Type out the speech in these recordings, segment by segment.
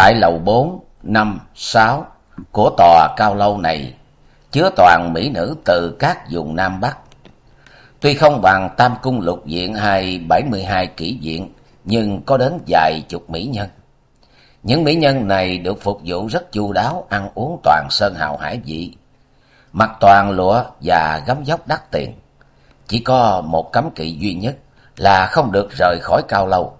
Tại lầu bốn năm sáu của tòa cao lâu này chứa toàn mỹ nữ từ các vùng Nam Bắc. Tuy không bằng Tam Cung Lục Diện hay bảy mươi hai kỷ diện, nhưng có đến vài chục mỹ nhân. Những mỹ nhân này được phục vụ rất chu đáo, ăn uống toàn sơn hào hải vị. Mặc toàn lụa và gấm dốc đắt tiền. Chỉ có một cấm kỵ duy nhất là không được rời khỏi cao lâu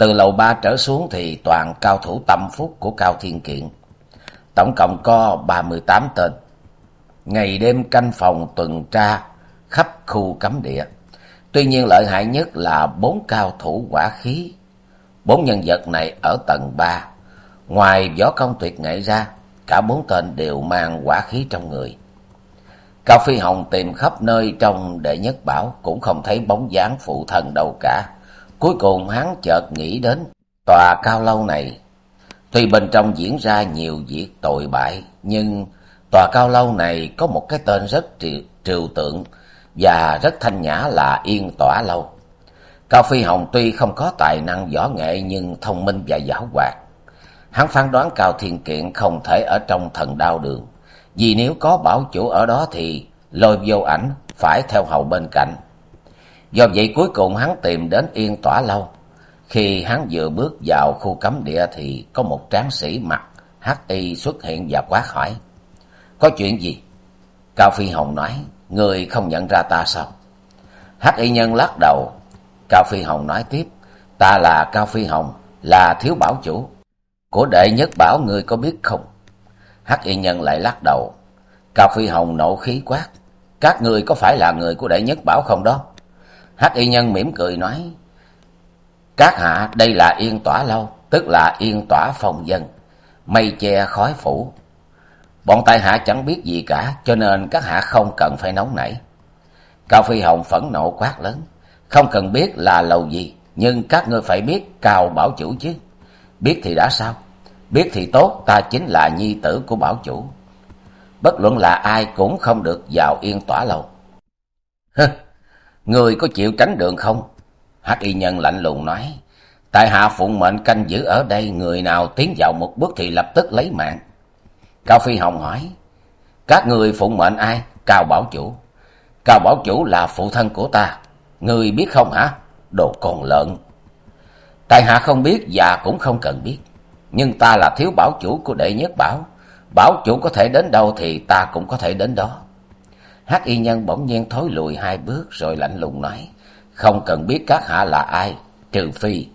từ lầu ba trở xuống thì toàn cao thủ tâm phúc của Cao Thiên Kiện. Tổng cộng có ba mươi tám tên. Ngày đêm canh phòng tuần tra khắp khu cấm địa. Tuy nhiên lợi hại nhất là bốn cao thủ quả khí. Bốn nhân vật này ở tầng ba. Ngoài võ công tuyệt nghệ ra, cả bốn tên đều mang quả khí trong người. Cao Phi Hồng tìm khắp nơi trong đệ nhất bảo cũng không thấy bóng dáng phụ thần đâu cả. Cuối cùng hắn chợt nghĩ đến tòa cao lâu này. Tuy bên trong diễn ra nhiều việc tội bại, nhưng tòa cao lâu này có một cái tên rất trừu tượng và rất thanh nhã là Yên Tỏa Lâu. Cao Phi Hồng tuy không có tài năng võ nghệ nhưng thông minh và giảo hoạt. Hắn phán đoán Cao Thiên Kiện không thể ở trong thần đao đường, vì nếu có bảo chủ ở đó thì lôi vô ảnh phải theo hầu bên cạnh Do vậy cuối cùng hắn tìm đến Yên Tỏa Lâu. Khi hắn vừa bước vào khu cấm địa thì có một tráng sĩ mặc hắc y xuất hiện và quát hỏi. Có chuyện gì? Cao Phi Hồng nói, người không nhận ra ta sao? Hắc y nhân lắc đầu. Cao Phi Hồng nói tiếp, ta là Cao Phi Hồng, là thiếu bảo chủ. Của đệ nhất bảo ngươi có biết không? Hắc y nhân lại lắc đầu. Cao Phi Hồng nộ khí quát. Các ngươi có phải là người của đệ nhất bảo không đó? Hắc y nhân mỉm cười nói, các hạ, đây là yên tỏa lâu, tức là yên tỏa phòng dân, mây che khói phủ. Bọn tại hạ chẳng biết gì cả, cho nên các hạ không cần phải nóng nảy. Cao phi hồng phẫn nộ quát lớn, không cần biết là lầu gì, nhưng các ngươi phải biết cao bảo chủ chứ. Biết thì đã sao? Biết thì tốt, ta chính là nhi tử của bảo chủ. Bất luận là ai cũng không được vào yên tỏa lâu Người có chịu tránh đường không? Hắc y nhân lạnh lùng nói. Tại hạ phụng mệnh canh giữ ở đây, người nào tiến vào một bước thì lập tức lấy mạng. Cao Phi Hồng hỏi. Các người phụng mệnh ai? Cao Bảo Chủ. Cao Bảo Chủ là phụ thân của ta. Người biết không hả? Đồ còn lợn. Tại hạ không biết và cũng không cần biết. Nhưng ta là thiếu bảo chủ của đệ nhất bảo. Bảo chủ có thể đến đâu thì ta cũng có thể đến đó hắc y nhân bỗng nhiên thối lùi hai bước rồi lạnh lùng nói, không cần biết các hạ là ai, trừ phi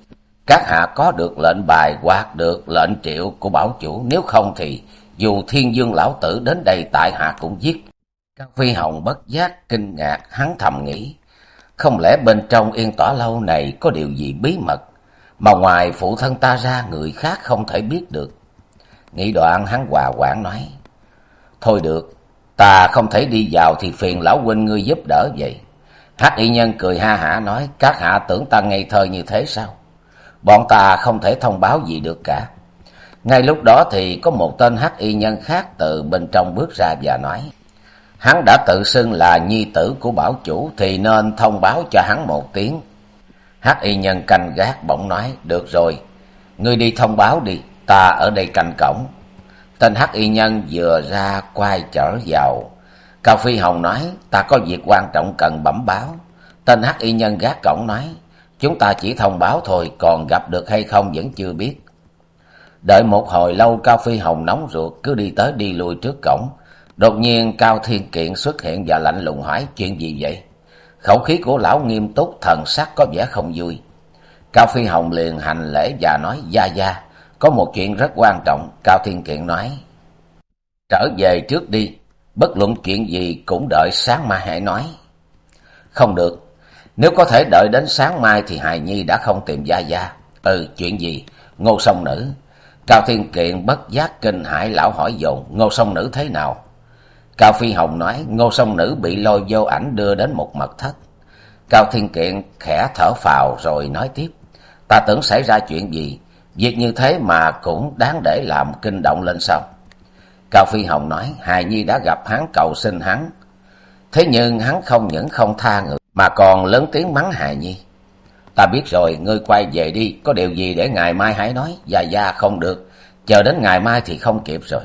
các hạ có được lệnh bài hoặc được lệnh triệu của bảo chủ. Nếu không thì dù thiên dương lão tử đến đây tại hạ cũng giết. Cao phi hồng bất giác kinh ngạc, hắn thầm nghĩ, không lẽ bên trong yên tỏa lâu này có điều gì bí mật mà ngoài phụ thân ta ra người khác không thể biết được? Nghĩ đoạn hắn hòa quản nói, thôi được ta không thể đi vào thì phiền lão huynh ngươi giúp đỡ vậy. Hắc y nhân cười ha hả nói, các hạ tưởng ta ngây thơ như thế sao? Bọn ta không thể thông báo gì được cả. Ngay lúc đó thì có một tên hắc y nhân khác từ bên trong bước ra và nói, hắn đã tự xưng là nhi tử của bảo chủ thì nên thông báo cho hắn một tiếng. Hắc y nhân canh gác bỗng nói, được rồi, ngươi đi thông báo đi, ta ở đây canh cổng tên hắc y nhân vừa ra quay trở vào. Cao phi hồng nói, ta có việc quan trọng cần bẩm báo. Tên hắc y nhân gác cổng nói, chúng ta chỉ thông báo thôi, còn gặp được hay không vẫn chưa biết. Đợi một hồi lâu, cao phi hồng nóng ruột, cứ đi tới đi lui trước cổng. Đột nhiên, cao thiên kiện xuất hiện và lạnh lùng hỏi, chuyện gì vậy? Khẩu khí của lão nghiêm túc, thần sắc có vẻ không vui. Cao phi hồng liền hành lễ và nói, gia gia có một chuyện rất quan trọng, cao thiên kiện nói. Trở về trước đi, bất luận chuyện gì cũng đợi sáng mai hãy nói. Không được, nếu có thể đợi đến sáng mai thì hài nhi đã không tìm gia gia. Ừ chuyện gì? Ngô sông nữ. Cao thiên kiện bất giác kinh hãi lão hỏi dồn, ngô sông nữ thế nào? Cao phi hồng nói, ngô sông nữ bị lôi vô ảnh đưa đến một mật thất. Cao thiên kiện khẽ thở phào rồi nói tiếp, ta tưởng xảy ra chuyện gì? Việc như thế mà cũng đáng để làm kinh động lên sao cao phi hồng nói, hài nhi đã gặp hắn, cầu xin hắn. Thế nhưng hắn không những không tha người, mà còn lớn tiếng mắng hài nhi. Ta biết rồi, ngươi quay về đi, có điều gì để ngày mai hãy nói? Già già không được, chờ đến ngày mai thì không kịp rồi.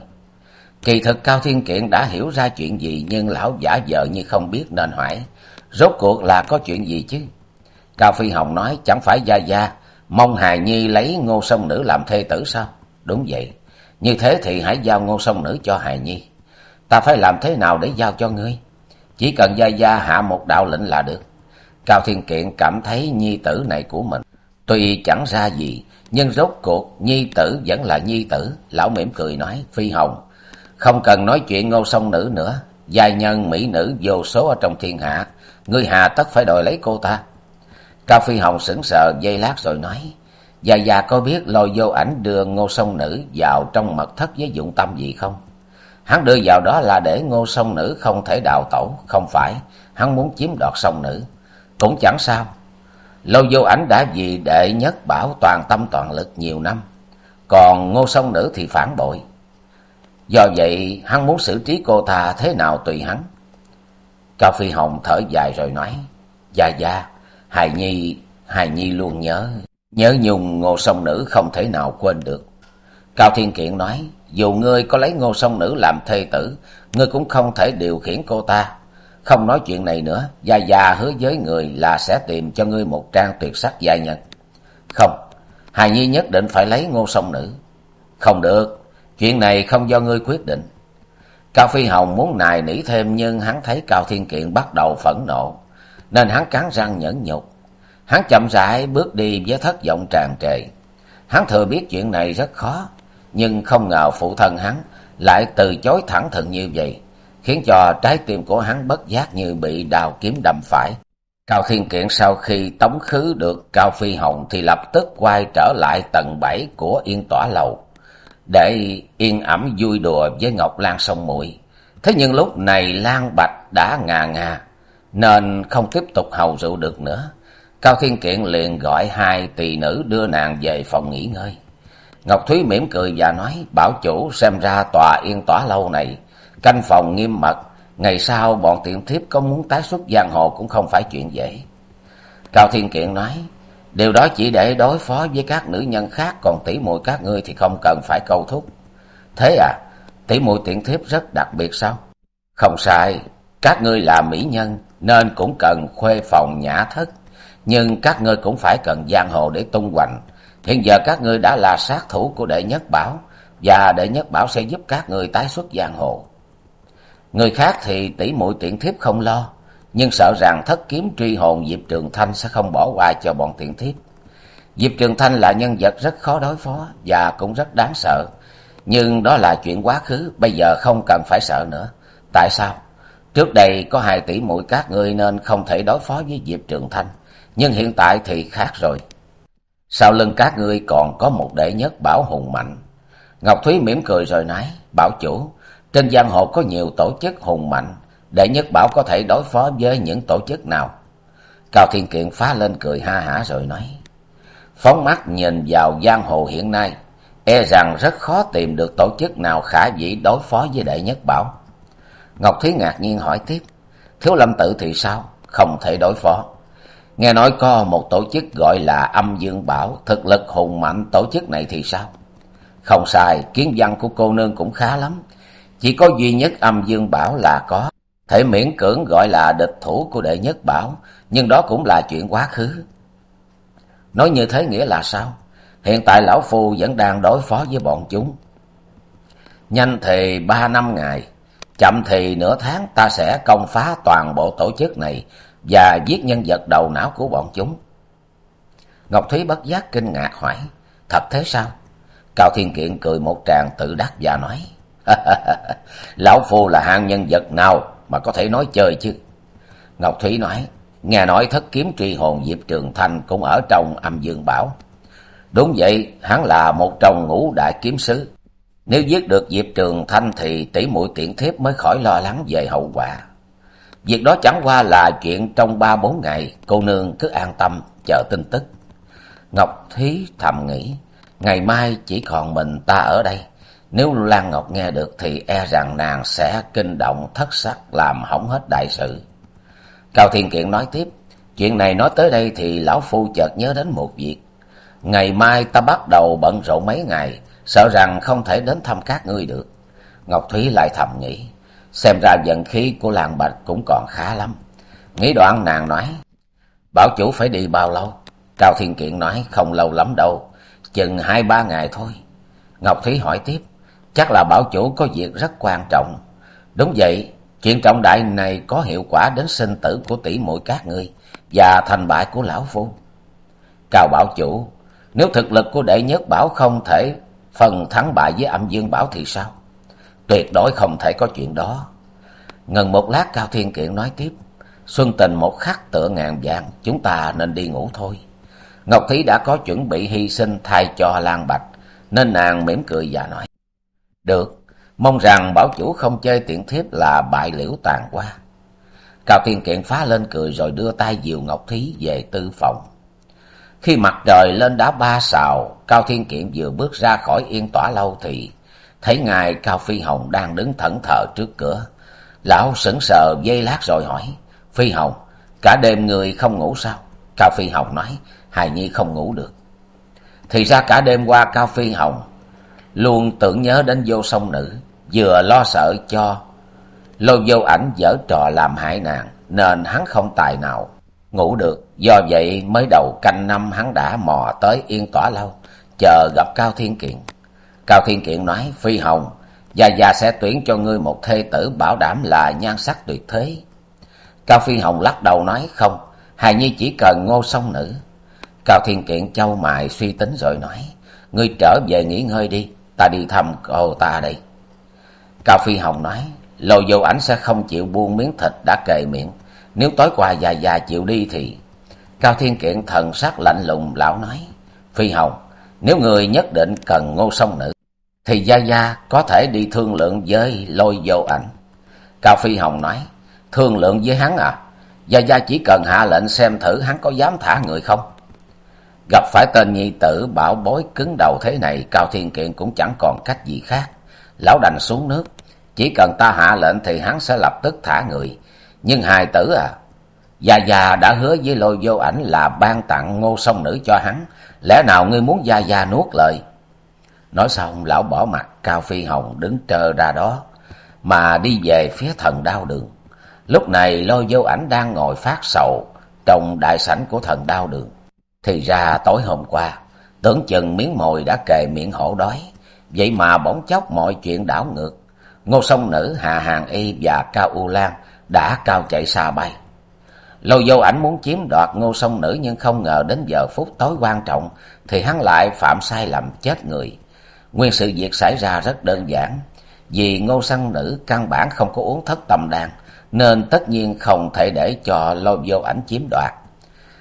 Kỳ thực cao thiên kiện đã hiểu ra chuyện gì, nhưng lão giả vờ như không biết nên hỏi, rốt cuộc là có chuyện gì chứ? Cao phi hồng nói, chẳng phải gia gia mong hài nhi lấy ngô sông nữ làm thê tử sao? Đúng vậy. Như thế thì hãy giao ngô sông nữ cho hài nhi. Ta phải làm thế nào để giao cho ngươi? Chỉ cần gia gia hạ một đạo lệnh là được. Cao thiên kiện cảm thấy nhi tử này của mình tuy chẳng ra gì, nhưng rốt cuộc nhi tử vẫn là nhi tử, lão mỉm cười nói, phi hồng, không cần nói chuyện ngô sông nữ nữa. Giai nhân mỹ nữ vô số ở trong thiên hạ, ngươi hà tất phải đòi lấy cô ta cao phi hồng sững sờ, dây lát rồi nói già già có biết lôi vô ảnh đưa ngô sông nữ vào trong mật thất với dụng tâm gì không? Hắn đưa vào đó là để ngô sông nữ không thể đào tẩu, không phải. Hắn muốn chiếm đoạt sông nữ. Cũng chẳng sao. Lôi vô ảnh đã vì đệ nhất bảo toàn tâm toàn lực nhiều năm. Còn ngô sông nữ thì phản bội. Do vậy, hắn muốn xử trí cô ta thế nào tùy hắn? Cao phi hồng thở dài rồi nói dạ dạ hài nhi hài nhi luôn nhớ. Nhớ nhung ngô sông nữ không thể nào quên được. Cao thiên kiện nói, dù ngươi có lấy ngô sông nữ làm thê tử, ngươi cũng không thể điều khiển cô ta. Không nói chuyện này nữa, gia gia hứa với người là sẽ tìm cho ngươi một trang tuyệt sắc gia nhân. Không, hài nhi nhất định phải lấy ngô sông nữ. Không được, chuyện này không do ngươi quyết định. Cao phi hồng muốn nài nỉ thêm nhưng hắn thấy cao thiên kiện bắt đầu phẫn nộ nên hắn cắn răng nhẫn nhục. Hắn chậm rãi bước đi với thất vọng tràn trề. Hắn thừa biết chuyện này rất khó, nhưng không ngờ phụ thân hắn lại từ chối thẳng thừng như vậy, khiến cho trái tim của hắn bất giác như bị đào kiếm đâm phải. Cao thiên kiện sau khi tống khứ được cao phi hồng thì lập tức quay trở lại tầng bảy của yên tỏa lầu, để yên ẩm vui đùa với ngọc lan sông muội thế nhưng lúc này lan bạch đã ngà ngà nên không tiếp tục hầu rượu được nữa. Cao thiên kiện liền gọi hai tỳ nữ đưa nàng về phòng nghỉ ngơi. Ngọc thúy mỉm cười và nói, bảo chủ xem ra tòa yên tỏa lâu này, canh phòng nghiêm mật, ngày sau bọn tiện thiếp có muốn tái xuất giang hồ cũng không phải chuyện dễ. Cao thiên kiện nói, điều đó chỉ để đối phó với các nữ nhân khác, còn tỷ muội các ngươi thì không cần phải câu thúc. Thế à tỷ muội tiện thiếp rất đặc biệt sao? Không sai, các ngươi là mỹ nhân nên cũng cần khuê phòng nhã thất. Nhưng các ngươi cũng phải cần giang hồ để tung hoành. Hiện giờ các ngươi đã là sát thủ của đệ nhất bảo, và đệ nhất bảo sẽ giúp các ngươi tái xuất giang hồ. Người khác thì tỷ muội tiện thiếp không lo, nhưng sợ rằng thất kiếm truy hồn diệp trường thanh sẽ không bỏ qua cho bọn tiện thiếp. Diệp trường thanh là nhân vật rất khó đối phó và cũng rất đáng sợ. Nhưng đó là chuyện quá khứ, bây giờ không cần phải sợ nữa. Tại sao? Trước đây có hai tỷ mũi các ngươi nên không thể đối phó với diệp trường thanh, nhưng hiện tại thì khác rồi. Sau lưng các ngươi còn có một đệ nhất bảo hùng mạnh. Ngọc thúy mỉm cười rồi nói, bảo chủ, trên giang hồ có nhiều tổ chức hùng mạnh, đệ nhất bảo có thể đối phó với những tổ chức nào? Cao thiên kiện phá lên cười ha hả rồi nói, phóng mắt nhìn vào giang hồ hiện nay e rằng rất khó tìm được tổ chức nào khả dĩ đối phó với đệ nhất bảo ngọc thúy ngạc nhiên hỏi tiếp, thiếu lâm tự thì sao? Không thể đối phó. Nghe nói có một tổ chức gọi là âm dương bảo, thực lực hùng mạnh, tổ chức này thì sao? Không sai, kiến văn của cô nương cũng khá lắm. Chỉ có duy nhất âm dương bảo là có, thể miễn cưỡng gọi là địch thủ của đệ nhất bảo, nhưng đó cũng là chuyện quá khứ. Nói như thế nghĩa là sao? Hiện tại lão phu vẫn đang đối phó với bọn chúng. Nhanh thì ba năm ngày chậm thì nửa tháng ta sẽ công phá toàn bộ tổ chức này và giết nhân vật đầu não của bọn chúng. Ngọc thúy bất giác kinh ngạc hỏi, thật thế sao? Cao thiên kiện cười một tràng tự đắc và nói, lão phu là hạng nhân vật nào mà có thể nói chơi chứ? Ngọc thúy nói, nghe nói thất kiếm truy hồn diệp trường thanh cũng ở trong âm dương bảo. Đúng vậy, hắn là một trong ngũ đại kiếm sứ nếu giết được diệp trường thanh thì tỷ muội tiện thiếp mới khỏi lo lắng về hậu quả. Việc đó chẳng qua là chuyện trong ba bốn ngày, cô nương cứ an tâm, chờ tin tức. Ngọc thí thầm nghĩ, ngày mai chỉ còn mình ta ở đây. Nếu lan ngọc nghe được thì e rằng nàng sẽ kinh động thất sắc làm hỏng hết đại sự. Cao thiên kiện nói tiếp, chuyện này nói tới đây thì lão phu chợt nhớ đến một việc. Ngày mai ta bắt đầu bận rộn mấy ngày sợ rằng không thể đến thăm các ngươi được. Ngọc thúy lại thầm nghĩ. Xem ra vận khí của làng bạch cũng còn khá lắm. Nghĩ đoạn nàng nói, bảo chủ phải đi bao lâu? Cao thiên kiện nói, không lâu lắm đâu, chừng hai ba ngày thôi. Ngọc thúy hỏi tiếp, chắc là bảo chủ có việc rất quan trọng. Đúng vậy, chuyện trọng đại này có hiệu quả đến sinh tử của tỷ muội các ngươi và thành bại của lão phu. Cao bảo chủ, nếu thực lực của đệ nhất bảo không thể phần thắng bại với âm dương bảo thì sao? Tuyệt đối không thể có chuyện đó. Ngần một lát cao thiên kiện nói tiếp, xuân tình một khắc tựa ngàn vàng, chúng ta nên đi ngủ thôi. Ngọc thí đã có chuẩn bị hy sinh thay cho lan bạch, nên nàng mỉm cười và nói, được, mong rằng bảo chủ không chơi tiện thiếp là bại liễu tàn qua cao thiên kiện phá lên cười rồi đưa tay dìu ngọc thí về tư phòng khi mặt trời lên đá ba sào cao thiên Kiệm vừa bước ra khỏi yên tỏa lâu thì thấy ngài cao phi hồng đang đứng thẫn thờ trước cửa. Lão sững sờ giây lát rồi hỏi, phi hồng, cả đêm người không ngủ sao? Cao phi hồng nói, hài nhi không ngủ được. Thì ra cả đêm qua cao phi hồng luôn tưởng nhớ đến vô song nữ, vừa lo sợ cho lôi vô ảnh dở trò làm hại nàng, nên hắn không tài nào ngủ được. Do vậy mới đầu canh năm hắn đã mò tới yên tỏa lâu, chờ gặp cao thiên kiện. Cao thiên kiện nói, phi hồng, gia gia sẽ tuyển cho ngươi một thê tử bảo đảm là nhan sắc tuyệt thế. Cao phi hồng lắc đầu nói, không, hài nhi chỉ cần ngô song nữ. Cao thiên kiện châu mài suy tính rồi nói, ngươi trở về nghỉ ngơi đi, ta đi thăm cô ta đây. Cao phi hồng nói, lô vô ảnh sẽ không chịu buông miếng thịt đã kề miệng nếu tối qua già già chịu đi thì cao thiên kiện thần sắc lạnh lùng lão nói, phi hồng, nếu người nhất định cần ngô song nữ, thì gia gia có thể đi thương lượng với lôi vô ảnh. Cao phi hồng nói, thương lượng với hắn à? Gia gia chỉ cần hạ lệnh xem thử hắn có dám thả người không? Gặp phải tên nhi tử bảo bối cứng đầu thế này, cao thiên kiện cũng chẳng còn cách gì khác. Lão đành xuống nước, chỉ cần ta hạ lệnh thì hắn sẽ lập tức thả người nhưng hài tử à gia gia đã hứa với lôi vô ảnh là ban tặng ngô song nữ cho hắn. Lẽ nào ngươi muốn gia gia nuốt lời? Nói xong, lão bỏ mặt, cao phi hồng đứng trơ ra đó, mà đi về phía thần đao đường. Lúc này, lôi vô ảnh đang ngồi phát sầu trong đại sảnh của thần đao đường. Thì ra, tối hôm qua, tưởng chừng miếng mồi đã kề miệng hổ đói. Vậy mà bỗng chốc mọi chuyện đảo ngược. Ngô sông nữ hà hàng y và cao u lan đã cao chạy xa bay. Lâu vô ảnh muốn chiếm đoạt ngô sông nữ nhưng không ngờ đến giờ phút tối quan trọng thì hắn lại phạm sai lầm chết người. Nguyên sự việc xảy ra rất đơn giản. Vì ngô sông nữ căn bản không có uống thất tầm đan, nên tất nhiên không thể để cho lôi vô ảnh chiếm đoạt.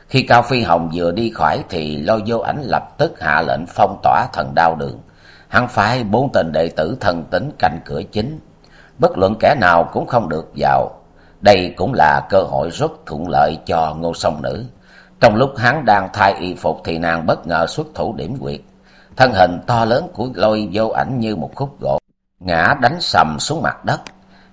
Khi cao phi hồng vừa đi khỏi thì lôi vô ảnh lập tức hạ lệnh phong tỏa thần đao đường. Hắn phái bốn tên đệ tử thần tính canh cửa chính. Bất luận kẻ nào cũng không được vào đây cũng là cơ hội rất thuận lợi cho ngô song nữ. Trong lúc hắn đang thay y phục thì nàng bất ngờ xuất thủ điểm quyệt. Thân hình to lớn của lôi vô ảnh như một khúc gỗ, ngã đánh sầm xuống mặt đất.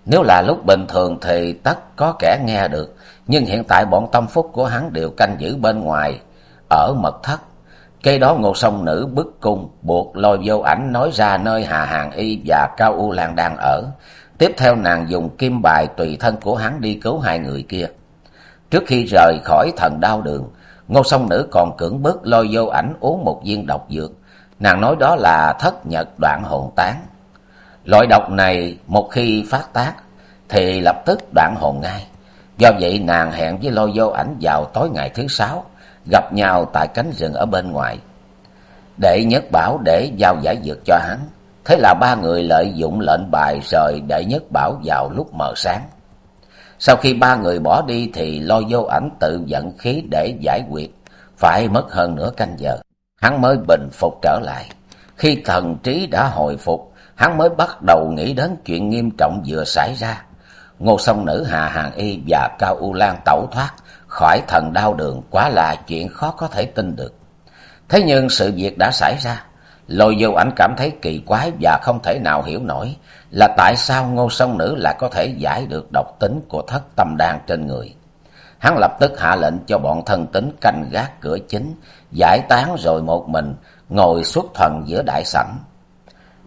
Nếu là lúc bình thường thì tất có kẻ nghe được, nhưng hiện tại bọn tâm phúc của hắn đều canh giữ bên ngoài, ở mật thất. Cây đó ngô song nữ bức cung, buộc lôi vô ảnh nói ra nơi hà hàng y và cao u lan đang ở tiếp theo nàng dùng kim bài tùy thân của hắn đi cứu hai người kia. Trước khi rời khỏi thần đau đường, ngô song nữ còn cưỡng bức lôi vô ảnh uống một viên độc dược. Nàng nói đó là thất nhật đoạn hồn tán. Loại độc này một khi phát tác, thì lập tức đoạn hồn ngay. Do vậy nàng hẹn với lôi vô ảnh vào tối ngày thứ sáu, gặp nhau tại cánh rừng ở bên ngoài. Đệ nhất bảo để giao giải dược cho hắn thế là ba người lợi dụng lệnh bài rời đệ nhất bảo vào lúc mờ sáng. Sau khi ba người bỏ đi thì lo vô ảnh tự dẫn khí để giải quyết, phải mất hơn nửa canh giờ. Hắn mới bình phục trở lại. Khi thần trí đã hồi phục, hắn mới bắt đầu nghĩ đến chuyện nghiêm trọng vừa xảy ra. Ngô song nữ, hà hàng y và cao u lan tẩu thoát khỏi thần đau đường quá là chuyện khó có thể tin được. Thế nhưng sự việc đã xảy ra lôi vô ảnh cảm thấy kỳ quái và không thể nào hiểu nổi là tại sao ngô song nữ lại có thể giải được độc tính của thất tâm đan trên người. Hắn lập tức hạ lệnh cho bọn thân tín canh gác cửa chính, giải tán rồi một mình, ngồi xuất thần giữa đại sảnh.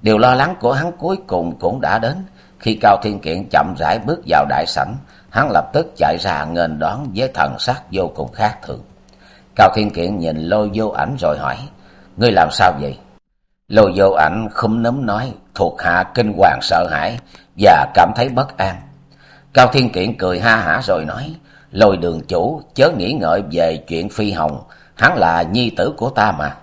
Điều lo lắng của hắn cuối cùng cũng đã đến. Khi cao thiên kiện chậm rãi bước vào đại sảnh, hắn lập tức chạy ra nghênh đón với thần sắc vô cùng khác thường. Cao thiên kiện nhìn lôi vô ảnh rồi hỏi, ngươi làm sao vậy? Lôi vô ảnh khúm núm nói, thuộc hạ kinh hoàng sợ hãi và cảm thấy bất an. Cao thiên kiện cười ha hả rồi nói, lôi đường chủ, chớ nghĩ ngợi về chuyện phi hồng, hắn là nhi tử của ta mà.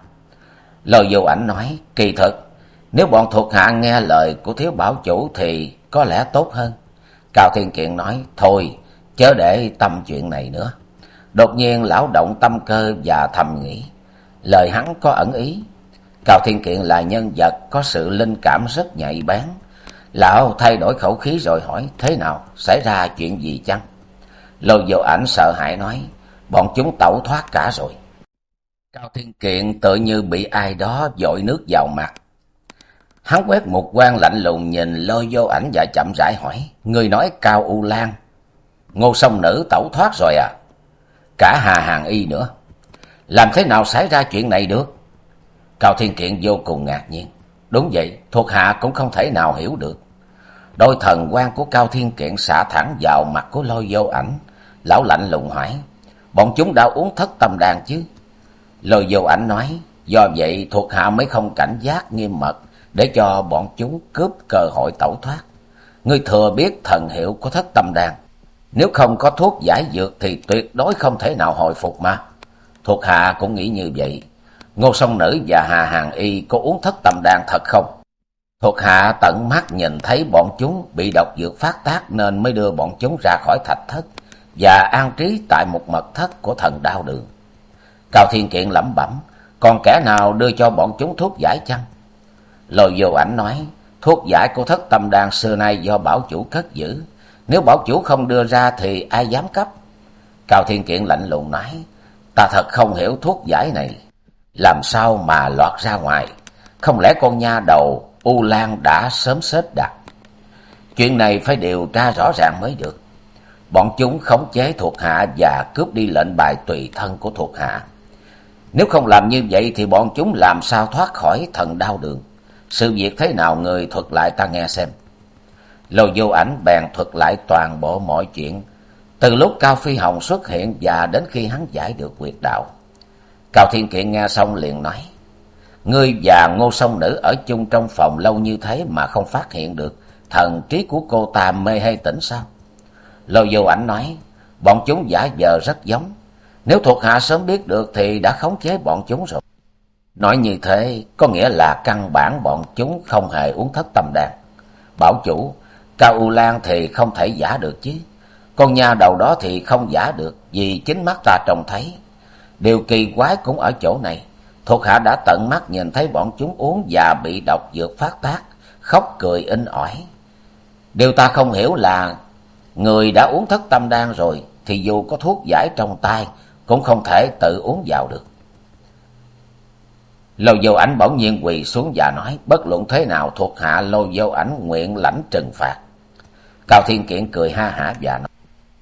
Lôi vô ảnh nói, kỳ thực, nếu bọn thuộc hạ nghe lời của thiếu bảo chủ thì có lẽ tốt hơn. Cao thiên kiện nói, thôi, chớ để tâm chuyện này nữa. Đột nhiên lão động tâm cơ và thầm nghĩ, lời hắn có ẩn ý cao thiên kiện là nhân vật có sự linh cảm rất nhạy bén. Lão thay đổi khẩu khí rồi hỏi, thế nào? Xảy ra chuyện gì chăng? Lôi vô ảnh sợ hãi nói, bọn chúng tẩu thoát cả rồi. Cao thiên kiện tự như bị ai đó dội nước vào mặt. Hắn quét một quan lạnh lùng nhìn lôi vô ảnh và chậm rãi hỏi, người nói cao u lan, ngô sông nữ tẩu thoát rồi à? Cả hà hàng y nữa. Làm thế nào xảy ra chuyện này được? Cao thiên kiện vô cùng ngạc nhiên. Đúng vậy, thuộc hạ cũng không thể nào hiểu được. Đôi thần quan của cao thiên kiện xả thẳng vào mặt của lôi vô ảnh. Lão lạnh lùng hỏi, bọn chúng đã uống thất tâm đàn chứ? Lôi vô ảnh nói, do vậy thuộc hạ mới không cảnh giác nghiêm mật để cho bọn chúng cướp cơ hội tẩu thoát. Ngươi thừa biết thần hiệu của thất tâm đàn nếu không có thuốc giải dược thì tuyệt đối không thể nào hồi phục mà. Thuộc hạ cũng nghĩ như vậy ngô song nữ và hà hàng y có uống thất tâm đan thật không? Thuộc hạ tận mắt nhìn thấy bọn chúng bị độc dược phát tác nên mới đưa bọn chúng ra khỏi thạch thất và an trí tại một mật thất của thần đao đường. Cao thiên kiện lẩm bẩm, còn kẻ nào đưa cho bọn chúng thuốc giải chăng? Lôi vô ảnh nói, thuốc giải của thất tâm đan xưa nay do bảo chủ cất giữ. Nếu bảo chủ không đưa ra thì ai dám cấp? Cao thiên kiện lạnh lùng nói, ta thật không hiểu thuốc giải này làm sao mà lọt ra ngoài? Không lẽ con nha đầu u lan đã sớm xếp đặt? Chuyện này phải điều tra rõ ràng mới được. Bọn chúng khống chế thuộc hạ và cướp đi lệnh bài tùy thân của thuộc hạ. Nếu không làm như vậy thì bọn chúng làm sao thoát khỏi thần đau đường? Sự việc thế nào người thuật lại ta nghe xem. Lầu vô ảnh bèn thuật lại toàn bộ mọi chuyện, từ lúc cao phi hồng xuất hiện và đến khi hắn giải được quyệt đạo cao thiên kiện nghe xong liền nói, ngươi và ngô song nữ ở chung trong phòng lâu như thế mà không phát hiện được thần trí của cô ta mê hay tỉnh sao? Lôi vô ảnh nói, bọn chúng giả vờ rất giống. Nếu thuộc hạ sớm biết được thì đã khống chế bọn chúng rồi. Nói như thế có nghĩa là căn bản bọn chúng không hề uống thất tâm đàn. bảo chủ, cao u lan thì không thể giả được chứ. Con nha đầu đó thì không giả được vì chính mắt ta trông thấy điều kỳ quái cũng ở chỗ này. Thuộc hạ đã tận mắt nhìn thấy bọn chúng uống và bị độc dược phát tác, khóc cười in ỏi. Điều ta không hiểu là người đã uống thất tâm đan rồi thì dù có thuốc giải trong tay cũng không thể tự uống vào được. Lôi vô ảnh bỗng nhiên quỳ xuống và nói, bất luận thế nào, thuộc hạ lôi vô ảnh nguyện lãnh trừng phạt. Cao thiên kiện cười ha hả và nói,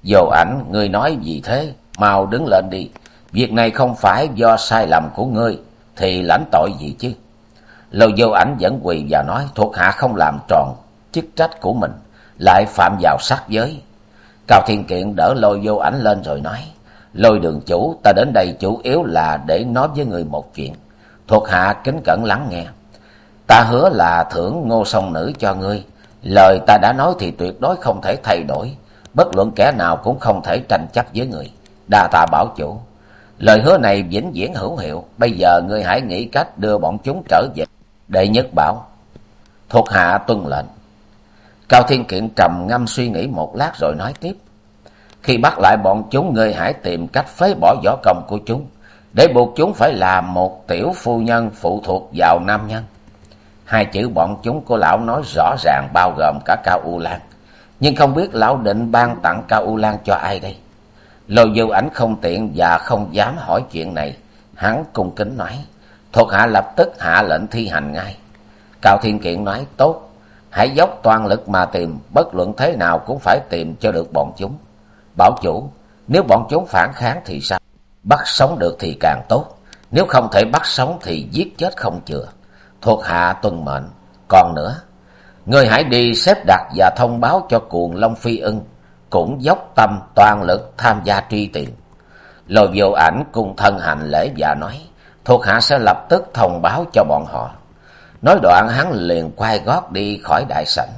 vô ảnh, ngươi nói gì thế? Mau đứng lên đi việc này không phải do sai lầm của ngươi, thì lãnh tội gì chứ? Lâu vô ảnh vẫn quỳ và nói, thuộc hạ không làm tròn chức trách của mình, lại phạm vào sát giới. Cao thiên kiện đỡ lôi vô ảnh lên rồi nói, lôi đường chủ, ta đến đây chủ yếu là để nói với người một chuyện. Thuộc hạ kính cẩn lắng nghe, ta hứa là thưởng ngô song nữ cho ngươi. Lời ta đã nói thì tuyệt đối không thể thay đổi, bất luận kẻ nào cũng không thể tranh chấp với người. Đa tạ bảo chủ lời hứa này vĩnh viễn hữu hiệu. Bây giờ ngươi hãy nghĩ cách đưa bọn chúng trở về. Đệ nhất bảo, thuộc hạ tuân lệnh. Cao thiên kiện trầm ngâm suy nghĩ một lát rồi nói tiếp. Khi bắt lại bọn chúng, ngươi hãy tìm cách phế bỏ võ công của chúng. Để buộc chúng phải làm một tiểu phu nhân phụ thuộc vào nam nhân. Hai chữ bọn chúng của lão nói rõ ràng, bao gồm cả cao u lan. Nhưng không biết lão định ban tặng cao u lan cho ai đây? Lôi vô ảnh không tiện và không dám hỏi chuyện này. Hắn cung kính nói, thuộc hạ lập tức hạ lệnh thi hành ngay. Cao thiên kiện nói, tốt, hãy dốc toàn lực mà tìm, bất luận thế nào cũng phải tìm cho được bọn chúng. Bảo chủ, nếu bọn chúng phản kháng thì sao? Bắt sống được thì càng tốt, nếu không thể bắt sống thì giết chết không chừa. Thuộc hạ tuân mệnh. Còn nữa người hãy đi xếp đặt và thông báo cho cuồng long phi ưng cũng dốc tâm toàn lực tham gia truy tìm lôi vô ảnh cùng thân hành lễ và nói, thuộc hạ sẽ lập tức thông báo cho bọn họ. Nói đoạn hắn liền quay gót đi khỏi đại sảnh.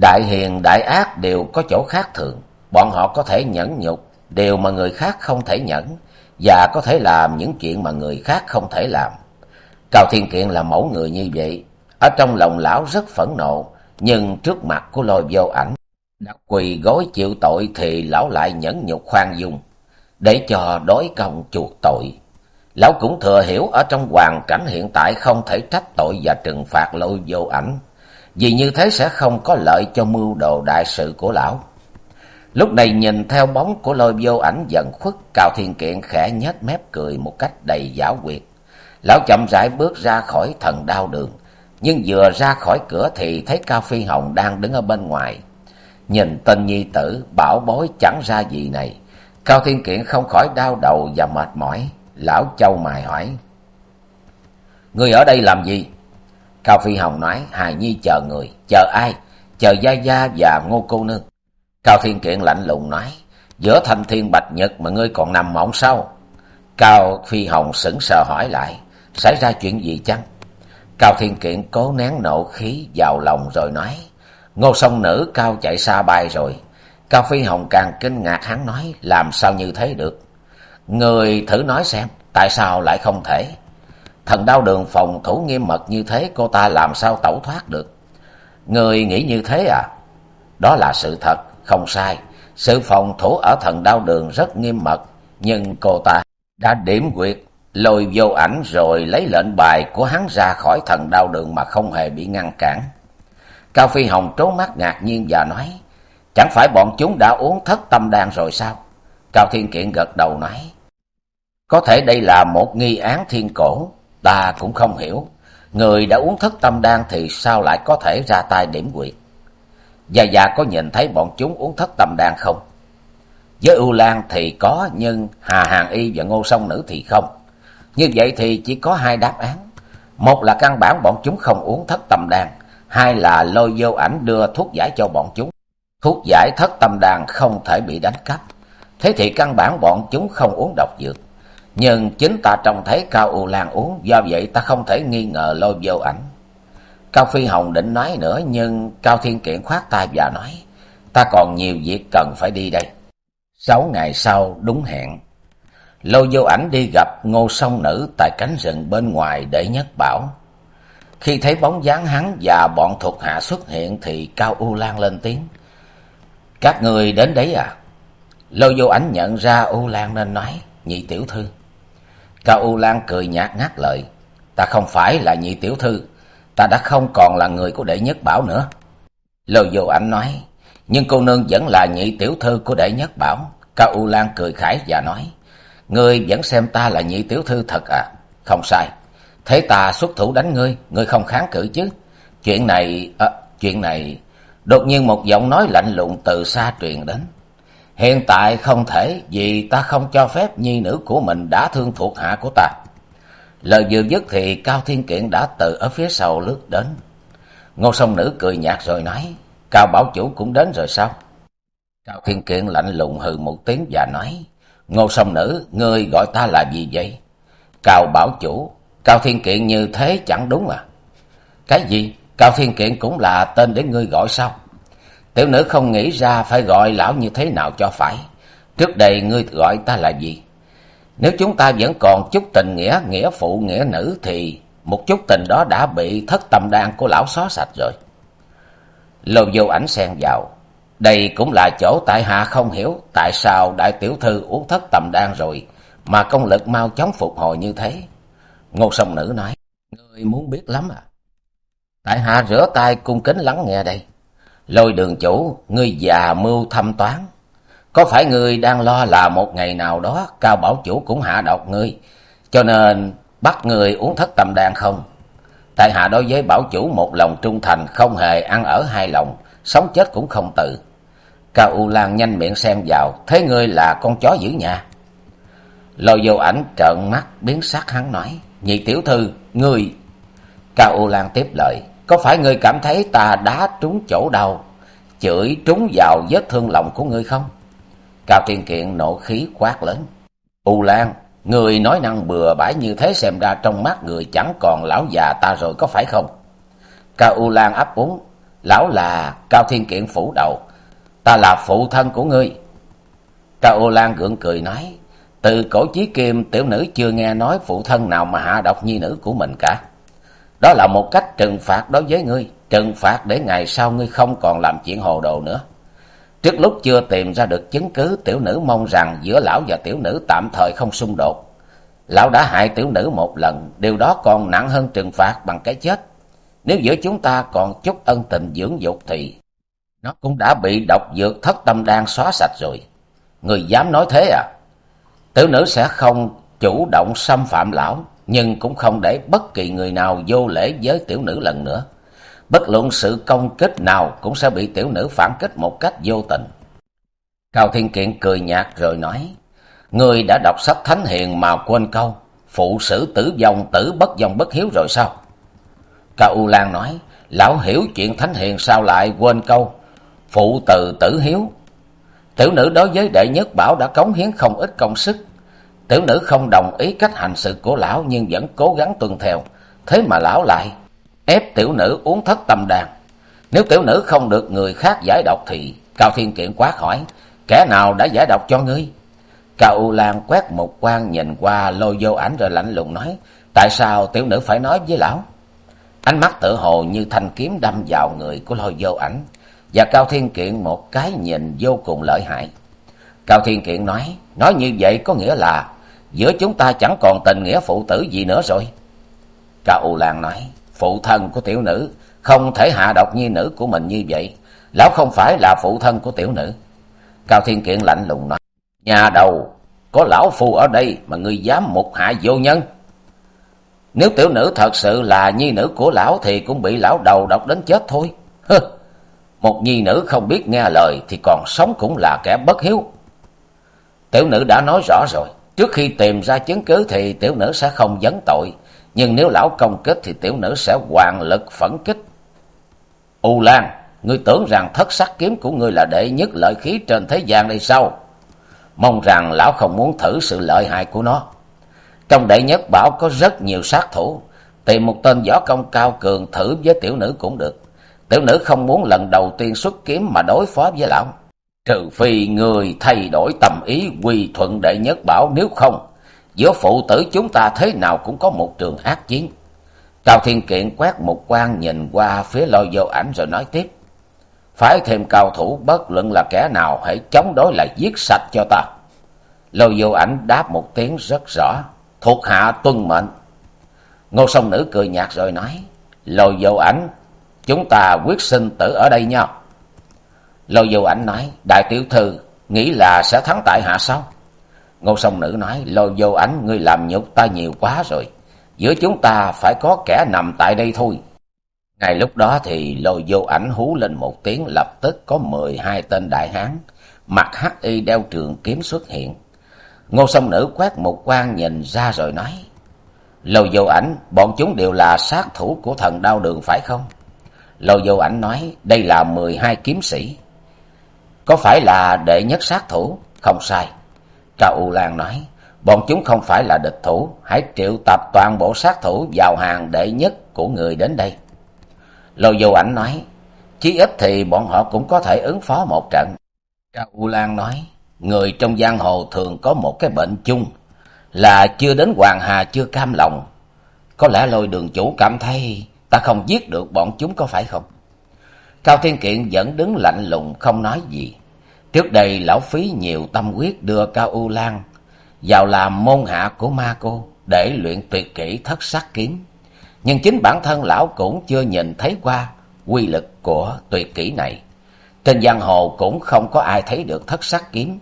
Đại hiền, đại ác đều có chỗ khác thường. Bọn họ có thể nhẫn nhục, điều mà người khác không thể nhẫn, và có thể làm những chuyện mà người khác không thể làm. Cao thiên kiện là mẫu người như vậy, ở trong lòng lão rất phẫn nộ nhưng trước mặt của lôi vô ảnh đặt quỳ gối chịu tội thì lão lại nhẫn nhục khoan dung để cho đối công chuộc tội. Lão cũng thừa hiểu ở trong hoàn cảnh hiện tại không thể trách tội và trừng phạt lôi vô ảnh vì như thế sẽ không có lợi cho mưu đồ đại sự của lão. Lúc này nhìn theo bóng của lôi vô ảnh dần khuất cao thiên kiện khẽ nhếch mép cười một cách đầy giảo quyệt. Lão chậm rãi bước ra khỏi thần đao đường nhưng vừa ra khỏi cửa thì thấy cao phi hồng đang đứng ở bên ngoài. Nhìn tên nhi tử, bảo bối chẳng ra gì này. Cao thiên kiện không khỏi đau đầu và mệt mỏi. Lão châu mài hỏi, người ở đây làm gì? Cao phi hồng nói, hài nhi chờ người. Chờ ai? Chờ gia gia và ngô cô nương. Cao thiên kiện lạnh lùng nói, giữa thanh thiên bạch nhật mà ngươi còn nằm mộng sao? Cao phi hồng sững sờ hỏi lại, xảy ra chuyện gì chăng? Cao thiên kiện cố nén nộ khí vào lòng rồi nói, ngô sông nữ, cao chạy xa bay rồi. Cao phi hồng càng kinh ngạc hắn nói, làm sao như thế được? Người thử nói xem, tại sao lại không thể? Thần đau đường phòng thủ nghiêm mật như thế, cô ta làm sao tẩu thoát được? Người nghĩ như thế à? Đó là sự thật, không sai. Sự phòng thủ ở thần đau đường rất nghiêm mật, nhưng cô ta đã điểm quyệt lôi vô ảnh rồi lấy lệnh bài của hắn ra khỏi thần đau đường mà không hề bị ngăn cản cao phi hồng trố mắt ngạc nhiên và nói chẳng phải bọn chúng đã uống thất tâm đan rồi sao cao thiên kiện gật đầu nói có thể đây là một nghi án thiên cổ ta cũng không hiểu người đã uống thất tâm đan thì sao lại có thể ra tay điểm quyệt già già có nhìn thấy bọn chúng uống thất tâm đan không? Với ưu lan thì có, nhưng Hà Hàng Y và Ngô Sông Nữ thì không. Như vậy thì chỉ có hai đáp án. Một là căn bản bọn chúng không uống thất tâm đan. Hai là lôi vô ảnh đưa thuốc giải cho bọn chúng. Thuốc giải thất tâm đan không thể bị đánh cắp. Thế thì căn bản bọn chúng không uống độc dược. Nhưng chính ta trông thấy Cao u Lan uống, do vậy ta không thể nghi ngờ lôi vô ảnh. Cao Phi Hồng định nói nữa nhưng Cao Thiên Kiện khoát tay và nói, ta còn nhiều việc cần phải đi đây. Sáu ngày sau đúng hẹn, Lô Vô Ảnh đi gặp Ngô Song Nữ tại cánh rừng bên ngoài để nhất bảo. Khi thấy bóng dáng hắn và bọn thuộc hạ xuất hiện thì Cao U Lan lên tiếng. Các người đến đấy à? Lô Vô Ảnh nhận ra U Lan nên nói, nhị tiểu thư. Cao U Lan cười nhạt ngắt lời, ta không phải là nhị tiểu thư, ta đã không còn là người của đệ nhất bảo nữa lâu vô ảnh nói nhưng cô nương vẫn là nhị tiểu thư của đệ nhất bảo cao u lan cười khải và nói ngươi vẫn xem ta là nhị tiểu thư thật à? Không sai. Thế ta xuất thủ đánh ngươi ngươi không kháng cự chứ? Chuyện này à, chuyện này đột nhiên một giọng nói lạnh lùng từ xa truyền đến. Hiện tại không thể vì ta không cho phép nhi nữ của mình đã thương thuộc hạ của ta. Lời vừa dứt thì cao thiên kiện đã từ ở phía sau lướt đến. Ngô sông nữ cười nhạt rồi nói cao bảo chủ cũng đến rồi sao? Cao thiên kiện lạnh lùng hừ một tiếng và nói ngô sông nữ ngươi gọi ta là gì vậy? Cao bảo chủ cao thiên kiện như thế chẳng đúng à? Cái gì? Cao thiên kiện cũng là tên để ngươi gọi sao? Tiểu nữ không nghĩ ra phải gọi lão như thế nào cho phải. Trước đây ngươi gọi ta là gì? Nếu chúng ta vẫn còn chút tình nghĩa, nghĩa phụ, nghĩa nữ thì một chút tình đó đã bị thất tâm đan của lão xóa sạch rồi. Lô vô ảnh xen vào đây cũng là chỗ tại hạ không hiểu tại sao đại tiểu thư uống thất tầm đan rồi mà công lực mau chóng phục hồi như thế. Ngô sông nữ nói, ngươi muốn biết lắm à? Tại hạ rửa tay cung kính lắng nghe đây. Lôi đường chủ, ngươi già mưu thâm toán. Có phải ngươi đang lo là một ngày nào đó cao bảo chủ cũng hạ độc ngươi, cho nên bắt người uống thất tầm đan không? Tại hạ đối với bảo chủ một lòng trung thành không hề ăn ở hai lòng, sống chết cũng không tự cao u lan nhanh miệng xen vào, thế ngươi là con chó giữ nhà lôi vô ảnh trợn mắt, biến sắc, hắn nói, nhị tiểu thư, ngươi cao u lan tiếp lời, có phải ngươi cảm thấy ta đá trúng chỗ đau chửi trúng vào vết thương lòng của ngươi không? Cao tiên kiện nộ khí quát lớn, u lan người nói năng bừa bãi như thế xem ra trong mắt người chẳng còn lão già ta rồi có phải không? Cao u lan ấp úng, lão là cao thiên kiện phủ đầu ta là phụ thân của ngươi. Cao lan gượng cười nói, từ cổ chí kim, tiểu nữ chưa nghe nói phụ thân nào mà hạ độc nhi nữ của mình cả. Đó là một cách trừng phạt đối với ngươi, trừng phạt để ngày sau ngươi không còn làm chuyện hồ đồ nữa. Trước lúc chưa tìm ra được chứng cứ, tiểu nữ mong rằng giữa lão và tiểu nữ tạm thời không xung đột. Lão đã hại tiểu nữ một lần, điều đó còn nặng hơn trừng phạt bằng cái chết. Nếu giữa chúng ta còn chút ân tình dưỡng dục thì nó cũng đã bị độc dược thất tâm đan xóa sạch rồi. Người dám nói thế à? Tiểu nữ sẽ không chủ động xâm phạm lão, nhưng cũng không để bất kỳ người nào vô lễ với tiểu nữ lần nữa. Bất luận sự công kích nào cũng sẽ bị tiểu nữ phản kích một cách vô tình. Cao thiên kiện cười nhạt rồi nói ngươi đã đọc sách thánh hiền mà quên câu, phụ sử tử vong, tử bất vong bất hiếu rồi sao? Cao u lan nói, lão hiểu chuyện thánh hiền sao lại quên câu? Phụ từ tử hiếu. Tiểu nữ đối với đệ nhất bảo đã cống hiến không ít công sức. Tiểu nữ không đồng ý cách hành sự của lão nhưng vẫn cố gắng tuân theo. Thế mà lão lại ép tiểu nữ uống thất tâm đàn. Nếu tiểu nữ không được người khác giải độc thì cao thiên kiện quát hỏi kẻ nào đã giải độc cho ngươi? Cao u lan quét một quan nhìn qua lôi vô ảnh rồi lạnh lùng nói, tại sao tiểu nữ phải nói với lão? Ánh mắt tự hồ như thanh kiếm đâm vào người của lôi vô ảnh và cao thiên kiện một cái nhìn vô cùng lợi hại. Cao thiên kiện nói nói như vậy có nghĩa là giữa chúng ta chẳng còn tình nghĩa phụ tử gì nữa rồi. Cao u lan nói, phụ thân của tiểu nữ không thể hạ độc nhi nữ của mình như vậy. Lão không phải là phụ thân của tiểu nữ. Cao thiên kiện lạnh lùng nói, nhà đầu, có lão phu ở đây mà ngươi dám mục hạ vô nhân? Nếu tiểu nữ thật sự là nhi nữ của lão thì cũng bị lão đầu độc đến chết thôi. Hơ một nhi nữ không biết nghe lời thì còn sống cũng là kẻ bất hiếu. Tiểu nữ đã nói rõ rồi, trước khi tìm ra chứng cứ thì tiểu nữ sẽ không vấn tội, nhưng nếu lão công kích thì tiểu nữ sẽ hoàn lực phẫn kích. U lan, ngươi tưởng rằng thất sắc kiếm của ngươi là đệ nhất lợi khí trên thế gian đây sao? Mong rằng lão không muốn thử sự lợi hại của nó. Trong đệ nhất bảo có rất nhiều sát thủ, tìm một tên võ công cao cường thử với tiểu nữ cũng được tiểu nữ không muốn lần đầu tiên xuất kiếm mà đối phó với lão. Trừ phi người thay đổi tâm ý quy thuận đệ nhất bảo, nếu không, giữa phụ tử chúng ta thế nào cũng có một trường ác chiến. Cao thiên kiện quét một quan nhìn qua phía lôi vô ảnh rồi nói tiếp. Phải thêm cao thủ, bất luận là kẻ nào, hãy chống đối là giết sạch cho ta. Lôi vô ảnh đáp một tiếng rất rõ, thuộc hạ tuân mệnh. Ngô sông nữ cười nhạt rồi nói, lôi vô ảnh chúng ta quyết sinh tử ở đây nhau. Lôi vô ảnh nói, đại tiểu thư, nghĩ là sẽ thắng tại hạ sao? Ngô sông nữ nói lôi vô ảnh, ngươi làm nhục ta nhiều quá rồi. Giữa chúng ta phải có kẻ nằm tại đây thôi. Ngay lúc đó thì lôi vô ảnh hú lên một tiếng, lập tức có mười hai tên đại hán mặt hắc y đeo trường kiếm xuất hiện. Ngô sông nữ quét một quan nhìn ra rồi nói lôi vô ảnh, bọn chúng đều là sát thủ của thần đao đường phải không? Lôi vô ảnh nói, đây là mười hai kiếm sĩ. Có phải là đệ nhất sát thủ? Không sai. Cao u lan nói, bọn chúng không phải là địch thủ. Hãy triệu tập toàn bộ sát thủ vào hàng đệ nhất của người đến đây. Lôi vô ảnh nói, chí ít thì bọn họ cũng có thể ứng phó một trận. Cao u lan nói, người trong giang hồ thường có một cái bệnh chung, là chưa đến hoàng hà, chưa cam lòng. Có lẽ lôi đường chủ cảm thấy ta không giết được bọn chúng có phải không? Cao thiên kiện vẫn đứng lạnh lùng, không nói gì. Trước đây, lão phí nhiều tâm huyết đưa cao u lan vào làm môn hạ của ma cô để luyện tuyệt kỹ thất sắc kiếm. Nhưng chính bản thân lão cũng chưa nhìn thấy qua quy lực của tuyệt kỹ này. Trên giang hồ cũng không có ai thấy được thất sắc kiếm.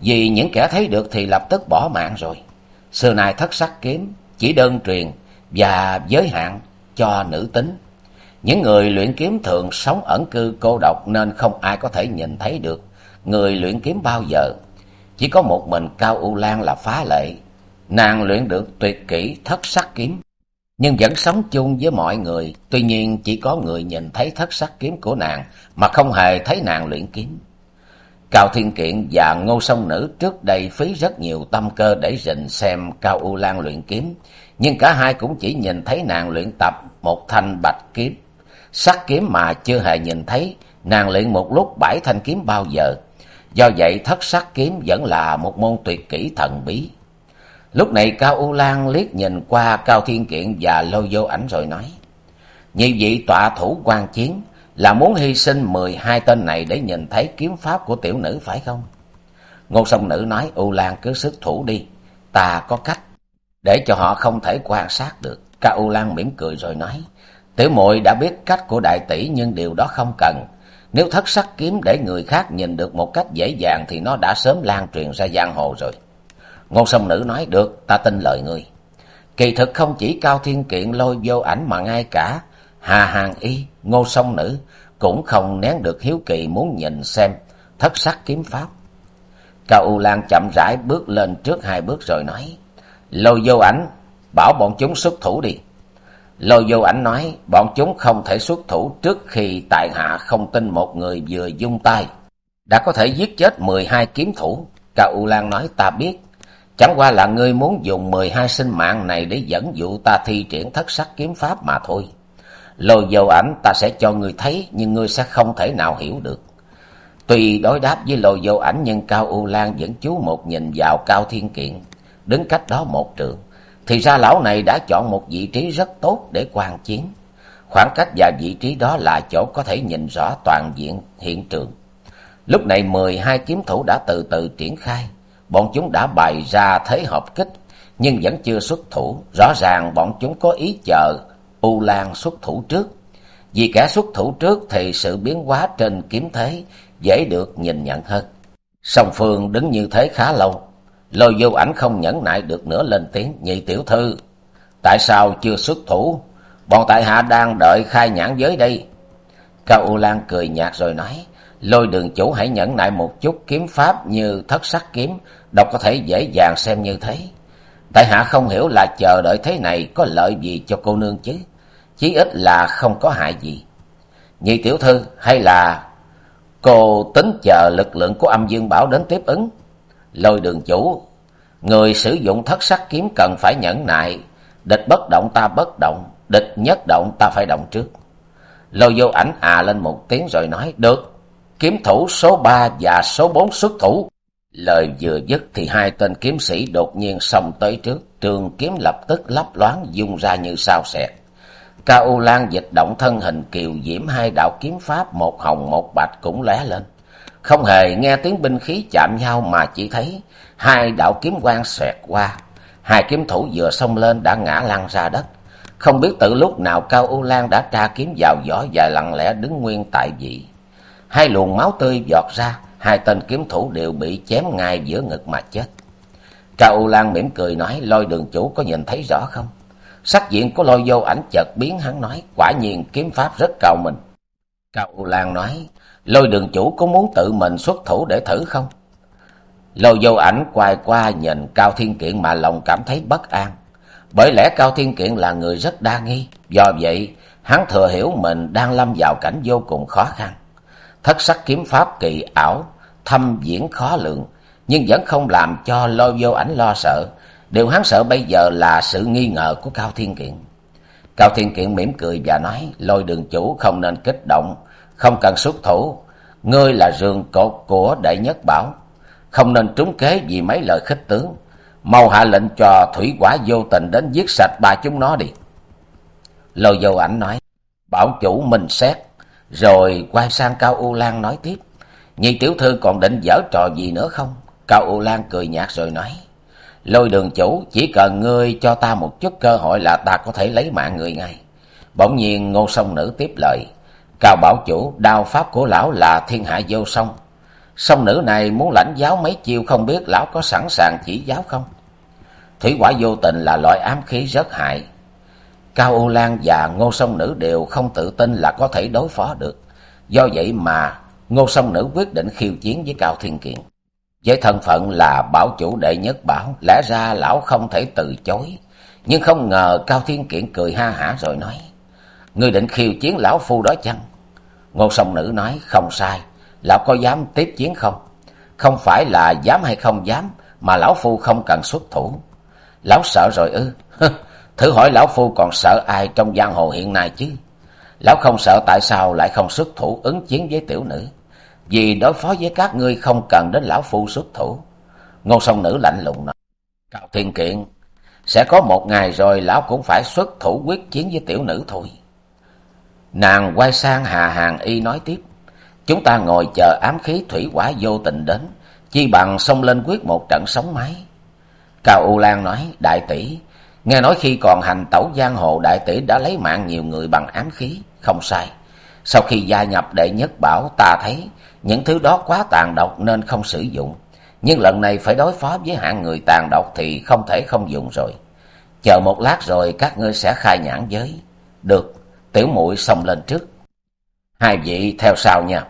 Vì những kẻ thấy được thì lập tức bỏ mạng rồi. Xưa nay thất sắc kiếm chỉ đơn truyền và giới hạn cho nữ tính. Những người luyện kiếm thường sống ẩn cư cô độc nên không ai có thể nhìn thấy được người luyện kiếm bao giờ. Chỉ có một mình cao u lan là phá lệ. Nàng luyện được tuyệt kỹ thất sắc kiếm, nhưng vẫn sống chung với mọi người. Tuy nhiên, chỉ có người nhìn thấy thất sắc kiếm của nàng mà không hề thấy nàng luyện kiếm. Cao thiên kiện và ngô sông nữ trước đây phí rất nhiều tâm cơ để rình xem cao u lan luyện kiếm nhưng cả hai cũng chỉ nhìn thấy nàng luyện tập một thanh bạch kiếm. Sắc kiếm mà chưa hề nhìn thấy, nàng luyện một lúc bảy thanh kiếm bao giờ. Do vậy, thất sắc kiếm vẫn là một môn tuyệt kỹ thần bí. Lúc này cao u lan liếc nhìn qua cao thiên kiện và lôi vô ảnh rồi nói, nhị vị tọa thủ quan chiến, là muốn hy sinh mười hai tên này để nhìn thấy kiếm pháp của tiểu nữ phải không? Ngô sông nữ nói, u lan cứ sức thủ đi, ta có cách để cho họ không thể quan sát được. Cao u lan mỉm cười rồi nói, tiểu muội đã biết cách của đại tỷ nhưng điều đó không cần. Nếu thất sắc kiếm để người khác nhìn được một cách dễ dàng thì nó đã sớm lan truyền ra giang hồ rồi. Ngô sông nữ nói, được, ta tin lời ngươi. Kỳ thực không chỉ cao thiên kiện lôi vô ảnh mà ngay cả hà hàng y, ngô sông nữ cũng không nén được hiếu kỳ muốn nhìn xem thất sắc kiếm pháp. Cao u lan chậm rãi bước lên trước hai bước rồi nói lôi vô ảnh, bảo bọn chúng xuất thủ đi. Lôi vô ảnh nói, bọn chúng không thể xuất thủ trước khi tại hạ không tin một người vừa dung tay. Đã có thể giết chết mười hai kiếm thủ. Cao u lan nói, ta biết. Chẳng qua là ngươi muốn dùng mười hai sinh mạng này để dẫn dụ ta thi triển thất sắc kiếm pháp mà thôi. Lôi vô ảnh, ta sẽ cho ngươi thấy, nhưng ngươi sẽ không thể nào hiểu được. Tuy đối đáp với lôi vô ảnh, nhưng cao u lan vẫn chú một nhìn vào cao thiên kiện đứng cách đó một trường, thì ra lão này đã chọn một vị trí rất tốt để quan chiến. Khoảng cách và vị trí đó là chỗ có thể nhìn rõ toàn diện hiện trường. Lúc này mười hai kiếm thủ đã từ từ triển khai. Bọn chúng đã bày ra thế hợp kích, nhưng vẫn chưa xuất thủ. Rõ ràng bọn chúng có ý chờ u lan xuất thủ trước. Vì kẻ xuất thủ trước thì sự biến hóa trên kiếm thế dễ được nhìn nhận hơn. Song phương đứng như thế khá lâu lôi vô ảnh không nhẫn nại được nữa lên tiếng, nhị tiểu thư, tại sao chưa xuất thủ? Bọn tại hạ đang đợi khai nhãn giới đây. Cao u lan cười nhạt rồi nói, lôi đường chủ hãy nhẫn nại một chút, kiếm pháp như thất sắc kiếm đâu có thể dễ dàng xem như thế. Tại hạ không hiểu là chờ đợi thế này có lợi gì cho cô nương chứ, chí ít là không có hại gì. Nhị tiểu thư, hay là cô tính chờ lực lượng của âm dương bảo đến tiếp ứng? Lôi đường chủ, người sử dụng thất sắc kiếm cần phải nhẫn nại. Địch bất động ta bất động, địch nhất động ta phải động trước. Lôi vô ảnh à lên một tiếng rồi nói, được, kiếm thủ số ba và số bốn xuất thủ. Lời vừa dứt thì hai tên kiếm sĩ đột nhiên xông tới trước. Trường kiếm lập tức lấp loáng, dung ra như sao xẹt cao u lan dịch động thân hình kiều diễm, hai đạo kiếm pháp, một hồng một bạch cũng lóe lên không hề nghe tiếng binh khí chạm nhau mà chỉ thấy hai đạo kiếm quang xoẹt qua. Hai kiếm thủ vừa xông lên đã ngã lăn ra đất. Không biết từ lúc nào cao u lan đã tra kiếm vào vỏ và lặng lẽ đứng nguyên tại vị. Hai luồng máu tươi giọt ra, hai tên kiếm thủ đều bị chém ngay giữa ngực mà chết. Cao u lan mỉm cười nói, lôi đường chủ có nhìn thấy rõ không? Sắc diện của lôi vô ảnh chợt biến, hắn nói, quả nhiên kiếm pháp rất cao mình cao u lan nói lôi đường chủ có muốn tự mình xuất thủ để thử không? Lôi vô ảnh quay qua nhìn cao thiên kiện mà lòng cảm thấy bất an. Bởi lẽ cao thiên kiện là người rất đa nghi. Do vậy, hắn thừa hiểu mình đang lâm vào cảnh vô cùng khó khăn. Thất sắc kiếm pháp kỳ ảo, thâm diễn khó lượng nhưng vẫn không làm cho lôi vô ảnh lo sợ. Điều hắn sợ bây giờ là sự nghi ngờ của cao thiên kiện. Cao thiên kiện mỉm cười và nói, lôi đường chủ không nên kích động không cần xuất thủ. Ngươi là giường cột của đệ nhất bảo. Không nên trúng kế vì mấy lời khích tướng. Mau hạ lệnh cho thủy quả vô tình đến giết sạch ba chúng nó đi. Lôi vô ảnh nói, bảo chủ mình xét. Rồi quay sang cao u lan nói tiếp, nhị tiểu thư còn định giở trò gì nữa không? Cao u lan cười nhạt rồi nói, lôi đường chủ, chỉ cần ngươi cho ta một chút cơ hội là ta có thể lấy mạng người ngay. Bỗng nhiên ngô sông nữ tiếp lời cao bảo chủ, đao pháp của lão là thiên hạ vô song. Song nữ này muốn lãnh giáo mấy chiêu không biết lão có sẵn sàng chỉ giáo không? Thủy quả vô tình là loại ám khí rất hại. Cao u lan và ngô song nữ đều không tự tin là có thể đối phó được. Do vậy mà ngô song nữ quyết định khiêu chiến với cao thiên kiện với thân phận là bảo chủ đệ nhất bảo, lẽ ra lão không thể từ chối. Nhưng không ngờ cao thiên kiện cười ha hả rồi nói, ngươi định khiêu chiến lão phu đó chăng? Ngô song nữ nói, không sai. Lão có dám tiếp chiến không? Không phải là dám hay không dám, mà lão phu không cần xuất thủ. Lão sợ rồi ư? Thử hỏi lão phu còn sợ ai trong giang hồ hiện nay chứ? Lão không sợ tại sao lại không xuất thủ ứng chiến với tiểu nữ? Vì đối phó với các ngươi không cần đến lão phu xuất thủ. Ngô song nữ lạnh lùng nói, cao thiên kiện, sẽ có một ngày rồi lão cũng phải xuất thủ quyết chiến với tiểu nữ thôi nàng quay sang hà hàng y nói tiếp, chúng ta ngồi chờ ám khí thủy quả vô tình đến, chi bằng xông lên quyết một trận sóng máy. Cao u lan nói, đại tỷ, nghe nói khi còn hành tẩu giang hồ, đại tỷ đã lấy mạng nhiều người bằng ám khí. Không sai. Sau khi gia nhập đệ nhất bảo, ta thấy những thứ đó quá tàn độc nên không sử dụng. Nhưng lần này phải đối phó với hạng người tàn độc thì không thể không dùng rồi. Chờ một lát rồi các ngươi sẽ khai nhãn giới. Được tiểu muội xông lên trước. Hai vị, theo sau nha.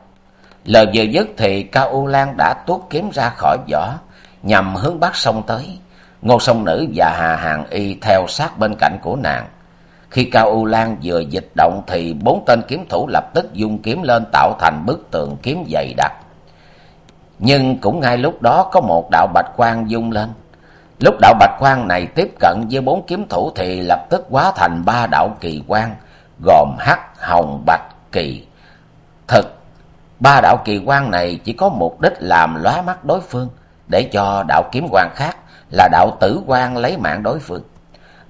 Lời vừa dứt thì cao u lan đã tuốt kiếm ra khỏi vỏ, nhằm hướng bắc sông tới. Ngô sông nữ và hà hàng y theo sát bên cạnh của nàng. Khi cao u lan vừa dịch động thì bốn tên kiếm thủ lập tức dung kiếm lên tạo thành bức tường kiếm dày đặc. Nhưng cũng ngay lúc đó có một đạo bạch quang dung lên. Lúc đạo bạch quang này tiếp cận với bốn kiếm thủ thì lập tức hóa thành ba đạo kỳ quang gồm hắc, hồng, bạch, kỳ. Thực ba đạo kỳ quan này chỉ có mục đích làm lóa mắt đối phương, để cho đạo kiếm quan khác là đạo tử quan lấy mạng đối phương.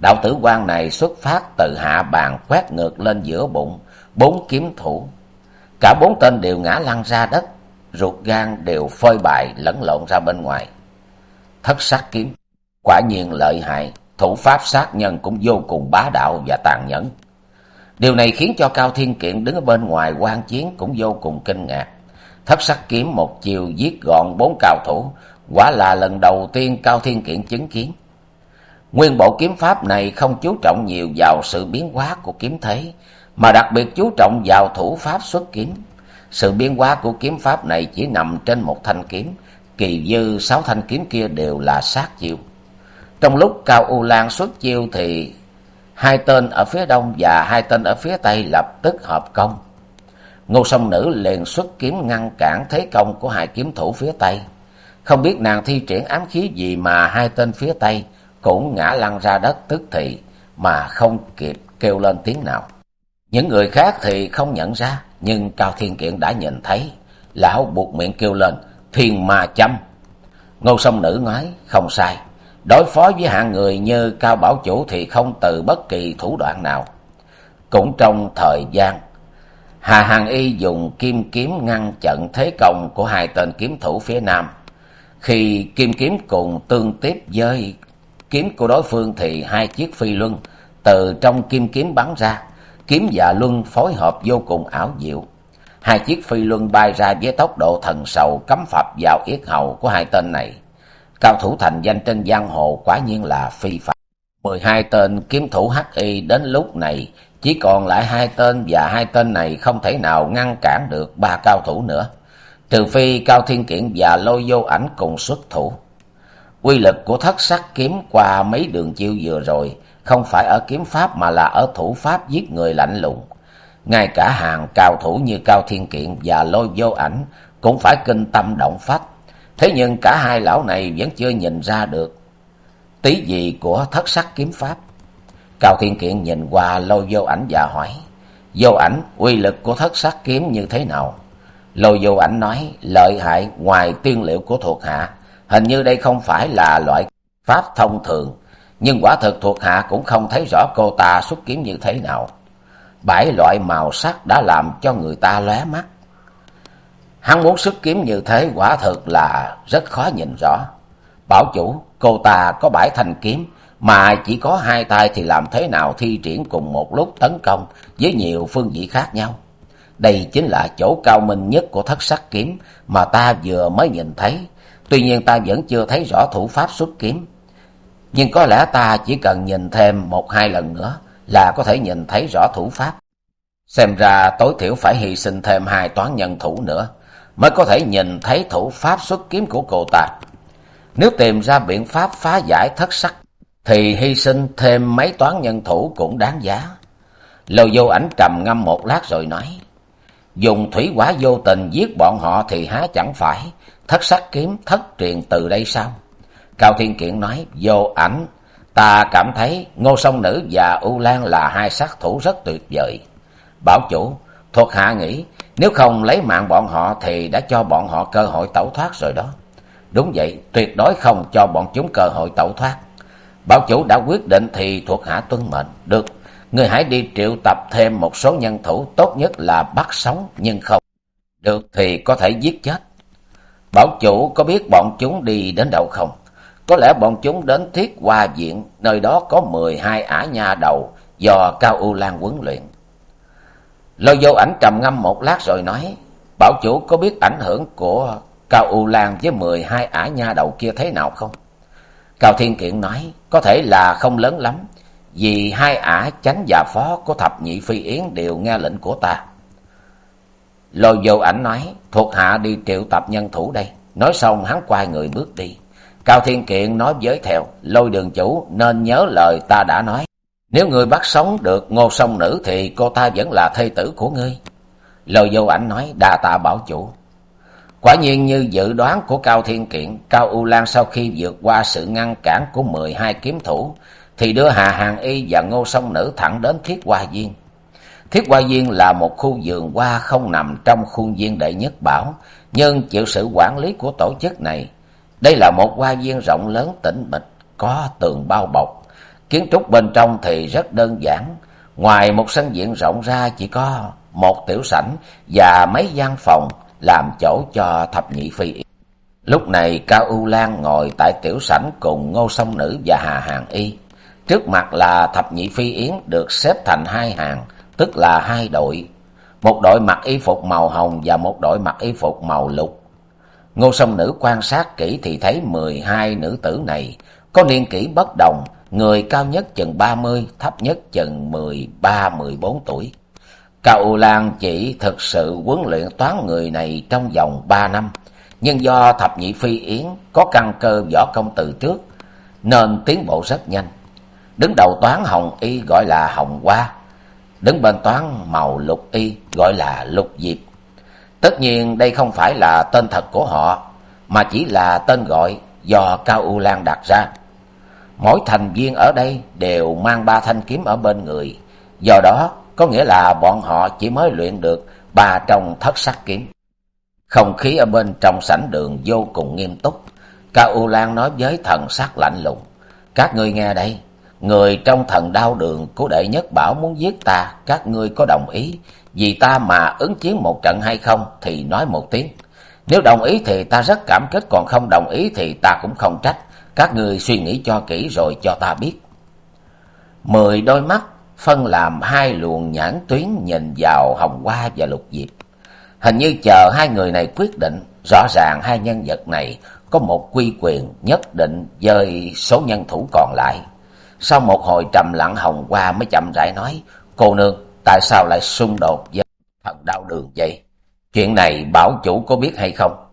Đạo tử quan này xuất phát từ hạ bàn quét ngược lên giữa bụng, bốn kiếm thủ. Cả bốn tên đều ngã lăn ra đất, ruột gan đều phơi bại lẫn lộn ra bên ngoài. Thất sát kiếm, quả nhiên lợi hại, thủ pháp sát nhân cũng vô cùng bá đạo và tàn nhẫn điều này khiến cho cao thiên kiện đứng ở bên ngoài quan chiến cũng vô cùng kinh ngạc. Thất sắc kiếm một chiều giết gọn bốn cao thủ, quả là lần đầu tiên cao thiên kiện chứng kiến. Nguyên bộ kiếm pháp này không chú trọng nhiều vào sự biến hóa của kiếm thế, mà đặc biệt chú trọng vào thủ pháp xuất kiếm. Sự biến hóa của kiếm pháp này chỉ nằm trên một thanh kiếm, kỳ dư sáu thanh kiếm kia đều là sát chiêu. Trong lúc cao u lan xuất chiêu thì hai tên ở phía đông và hai tên ở phía tây lập tức hợp công. Ngô song nữ liền xuất kiếm ngăn cản thế công của hai kiếm thủ phía tây. Không biết nàng thi triển ám khí gì mà hai tên phía tây cũng ngã lăn ra đất tức thì mà không kịp kêu lên tiếng nào. Những người khác thì không nhận ra, nhưng cao thiên kiện đã nhìn thấy. Lão buộc miệng kêu lên, thiên ma châm! Ngô song nữ nói, không sai đối phó với hạng người như cao bảo chủ thì không từ bất kỳ thủ đoạn nào. Cũng trong thời gian, hà hàn y dùng kim kiếm ngăn chặn thế công của hai tên kiếm thủ phía nam. Khi kim kiếm cùng tương tiếp với kiếm của đối phương thì hai chiếc phi luân từ trong kim kiếm bắn ra. Kiếm và luân phối hợp vô cùng ảo diệu. Hai chiếc phi luân bay ra với tốc độ thần sầu cắm phập vào yết hầu của hai tên này cao thủ thành danh trên giang hồ quả nhiên là phi phạm. Mười hai tên kiếm thủ hắc y đến lúc này, chỉ còn lại hai tên và hai tên này không thể nào ngăn cản được ba cao thủ nữa. Trừ phi cao thiên kiện và lôi vô ảnh cùng xuất thủ. Quy lực của thất sắc kiếm qua mấy đường chiêu vừa rồi không phải ở kiếm pháp mà là ở thủ pháp giết người lạnh lùng. Ngay cả hàng cao thủ như cao thiên kiện và lôi vô ảnh cũng phải kinh tâm động phách thế nhưng cả hai lão này vẫn chưa nhìn ra được tí gì của thất sắc kiếm pháp. Cao thiên kiện nhìn qua lôi vô ảnh và hỏi, vô ảnh, uy lực của thất sắc kiếm như thế nào? Lôi vô ảnh nói, lợi hại ngoài tiên liệu của thuộc hạ, hình như đây không phải là loại pháp thông thường, nhưng quả thực thuộc hạ cũng không thấy rõ cô ta xuất kiếm như thế nào. Bảy loại màu sắc đã làm cho người ta lóe mắt. Hắn muốn xuất kiếm như thế quả thực là rất khó nhìn rõ. Bảo chủ, cô ta có bãi thanh kiếm, mà chỉ có hai tay thì làm thế nào thi triển cùng một lúc tấn công với nhiều phương vị khác nhau. Đây chính là chỗ cao minh nhất của thất sắc kiếm mà ta vừa mới nhìn thấy. Tuy nhiên ta vẫn chưa thấy rõ thủ pháp xuất kiếm. Nhưng có lẽ ta chỉ cần nhìn thêm một hai lần nữa là có thể nhìn thấy rõ thủ pháp. Xem ra tối thiểu phải hy sinh thêm hai toán nhân thủ nữa mới có thể nhìn thấy thủ pháp xuất kiếm của cô ta. Nếu tìm ra biện pháp phá giải thất sắc thì hy sinh thêm mấy toán nhân thủ cũng đáng giá. Lầu vô ảnh trầm ngâm một lát rồi nói, dùng thủy quả vô tình giết bọn họ thì há chẳng phải thất sắc kiếm thất truyền từ đây sao? Cao Thiên Kiện nói, vô ảnh, ta cảm thấy Ngô Sông Nữ và U Lan là hai sát thủ rất tuyệt vời. Bảo chủ, thuộc hạ nghĩ, nếu không lấy mạng bọn họ thì đã cho bọn họ cơ hội tẩu thoát rồi đó. Đúng vậy, tuyệt đối không cho bọn chúng cơ hội tẩu thoát. Bảo chủ đã quyết định thì thuộc hạ tuân mệnh. Được, người hãy đi triệu tập thêm một số nhân thủ tốt nhất là bắt sống nhưng không. Được thì có thể giết chết. Bảo chủ có biết bọn chúng đi đến đâu không? Có lẽ bọn chúng đến thiết hoa diện, nơi đó có mười hai ả nha đầu do Cao U Lan huấn luyện. Lôi vô ảnh trầm ngâm một lát rồi nói, Bảo chủ có biết ảnh hưởng của Cao U Lan với mười hai ả nha đầu kia thế nào không? Cao Thiên Kiện nói, có thể là không lớn lắm, vì hai ả chánh và phó của thập nhị phi yến đều nghe lệnh của ta. Lôi vô ảnh nói, thuộc hạ đi triệu tập nhân thủ đây. Nói xong hắn quay người bước đi. Cao Thiên Kiện nói với theo, lôi đường chủ nên nhớ lời ta đã nói. Nếu người bắt sống được ngô sông nữ thì cô ta vẫn là thê tử của ngươi. Lôi vô ảnh nói, Đà tạ bảo chủ. Quả nhiên như dự đoán của Cao Thiên Kiện, Cao U Lan sau khi vượt qua sự ngăn cản của mười hai kiếm thủ, thì đưa Hà Hàng Y và Ngô Sông Nữ thẳng đến Thiết Hoa Viên. Thiết Hoa Viên là một khu vườn hoa không nằm trong khuôn viên đệ nhất bảo, nhưng chịu sự quản lý của tổ chức này. Đây là một hoa viên rộng lớn tĩnh mịch, có tường bao bọc. Kiến trúc bên trong thì rất đơn giản, ngoài một sân diện rộng ra chỉ có một tiểu sảnh và mấy gian phòng, làm chỗ cho thập nhị phi. Lúc này Cao U Lan ngồi tại tiểu sảnh cùng Ngô Song Nữ và Hà Hàng Y. Trước mặt là thập nhị phi yến được xếp thành hai hàng, tức là hai đội. Một đội mặc y phục màu hồng và một đội mặc y phục màu lục. Ngô Song Nữ quan sát kỹ thì thấy mười hai nữ tử này có niên kỷ bất đồng, người cao nhất chừng ba mươi, thấp nhất chừng mười ba, mười bốn tuổi. Cao U Lan chỉ thực sự huấn luyện toán người này trong vòng ba năm, nhưng do thập nhị phi yến có căn cơ võ công từ trước, nên tiến bộ rất nhanh. Đứng đầu toán hồng y gọi là hồng hoa, đứng bên toán màu lục y gọi là lục diệp. Tất nhiên đây không phải là tên thật của họ, mà chỉ là tên gọi do Cao U Lan đặt ra. Mỗi thành viên ở đây đều mang ba thanh kiếm ở bên người, do đó có nghĩa là bọn họ chỉ mới luyện được ba trong thất sắc kiếm. Không khí ở bên trong sảnh đường vô cùng nghiêm túc. Cao U Lan nói với thần sắc lạnh lùng. Các ngươi nghe đây, người trong thần đao đường của đệ nhất bảo muốn giết ta, các ngươi có đồng ý. Vì ta mà ứng chiến một trận hay không thì nói một tiếng. Nếu đồng ý thì ta rất cảm kích, còn không đồng ý thì ta cũng không trách. Các ngươi suy nghĩ cho kỹ rồi cho ta biết. Mười đôi mắt phân làm hai luồng nhãn tuyến nhìn vào hồng hoa và lục diệp. Hình như chờ hai người này quyết định, rõ ràng hai nhân vật này có một quy quyền nhất định với số nhân thủ còn lại. Sau một hồi trầm lặng hồng hoa mới chậm rãi nói, cô nương, tại sao lại xung đột với thần đau đường vậy? Chuyện này bảo chủ có biết hay không?